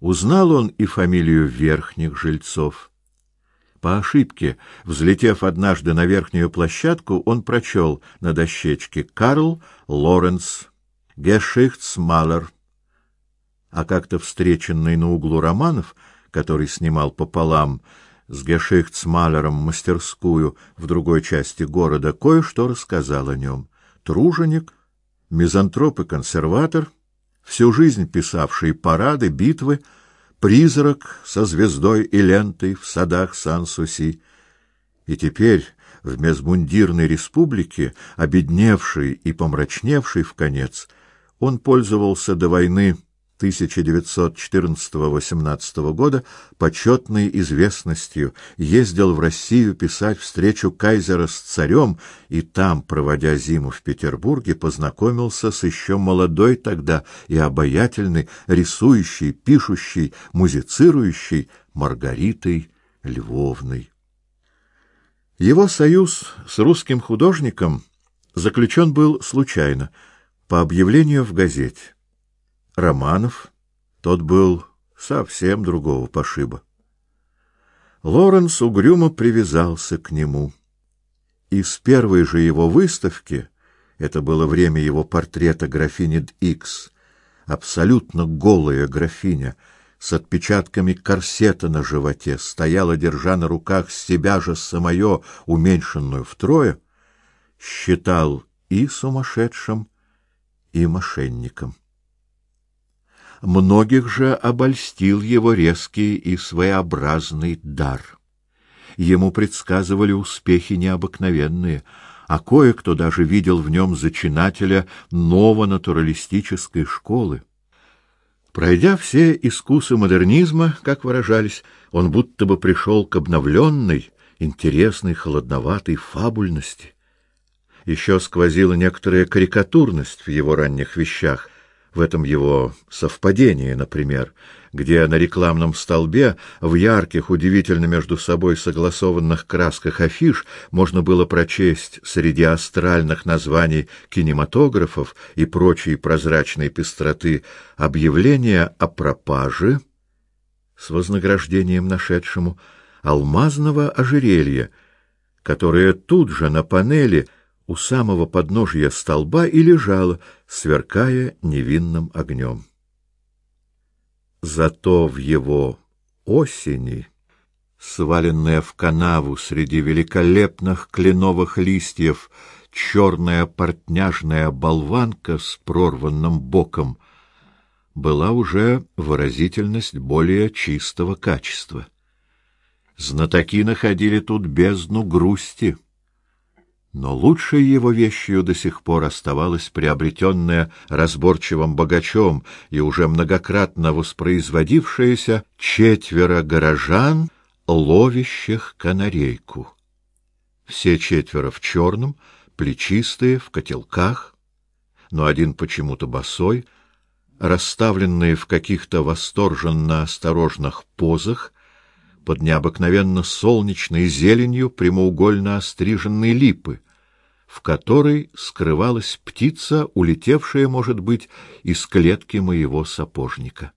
Узнал он и фамилию верхних жильцов. По ошибке, взлетев однажды на верхнюю площадку, он прочел на дощечке «Карл Лоренц Гешихтсмалер». А как-то встреченный на углу Романов, который снимал пополам с Гешихтсмалером мастерскую в другой части города, кое-что рассказал о нем. Труженик, мизантроп и консерватор, всю жизнь писавший парады, битвы, призрак со звездой и лентой в садах Сан-Суси. И теперь в мезмундирной республике, обедневший и помрачневший в конец, он пользовался до войны 1914-18 года почетной известностью, ездил в Россию писать встречу кайзера с царем и там, проводя зиму в Петербурге, познакомился с еще молодой тогда и обаятельной, рисующей, пишущей, музицирующей Маргаритой Львовной. Его союз с русским художником заключен был случайно, по объявлению в газете. Романов, тот был совсем другого пошиба. Лоренс угрюмо привязался к нему. И с первой же его выставки, это было время его портрета графини Икс, абсолютно голая графиня, с отпечатками корсета на животе, стояла, держа на руках себя же самое, уменьшенную втрое, считал и сумасшедшим, и мошенником. Многих же обольстил его резкий и своеобразный дар. Ему предсказывали успехи необыкновенные, а кое-кто даже видел в нем зачинателя новонатуралистической школы. Пройдя все искусы модернизма, как выражались, он будто бы пришел к обновленной, интересной, холодноватой фабульности. Еще сквозила некоторая карикатурность в его ранних вещах, в этом его совпадении, например, где на рекламном столбе в ярких, удивительно между собой согласованных красках афиш можно было прочесть среди астральных названий кинематографов и прочей прозрачной пестроты объявление о пропаже с вознаграждением нашедшему алмазного ожерелья, которое тут же на панели у самого подножия столба и лежала, сверкая невинным огнем. Зато в его осени, сваленная в канаву среди великолепных кленовых листьев, черная портняжная болванка с прорванным боком была уже выразительность более чистого качества. Знатоки находили тут бездну грусти — но лучшей его вещью до сих пор оставалась приобретенная разборчивым богачом и уже многократно воспроизводившаяся четверо горожан, ловящих канарейку. Все четверо в черном, плечистые, в котелках, но один почему-то босой, расставленные в каких-то восторженно осторожных позах, под необыкновенно солнечной зеленью прямоугольно остриженной липы, в которой скрывалась птица, улетевшая, может быть, из клетки моего сапожника.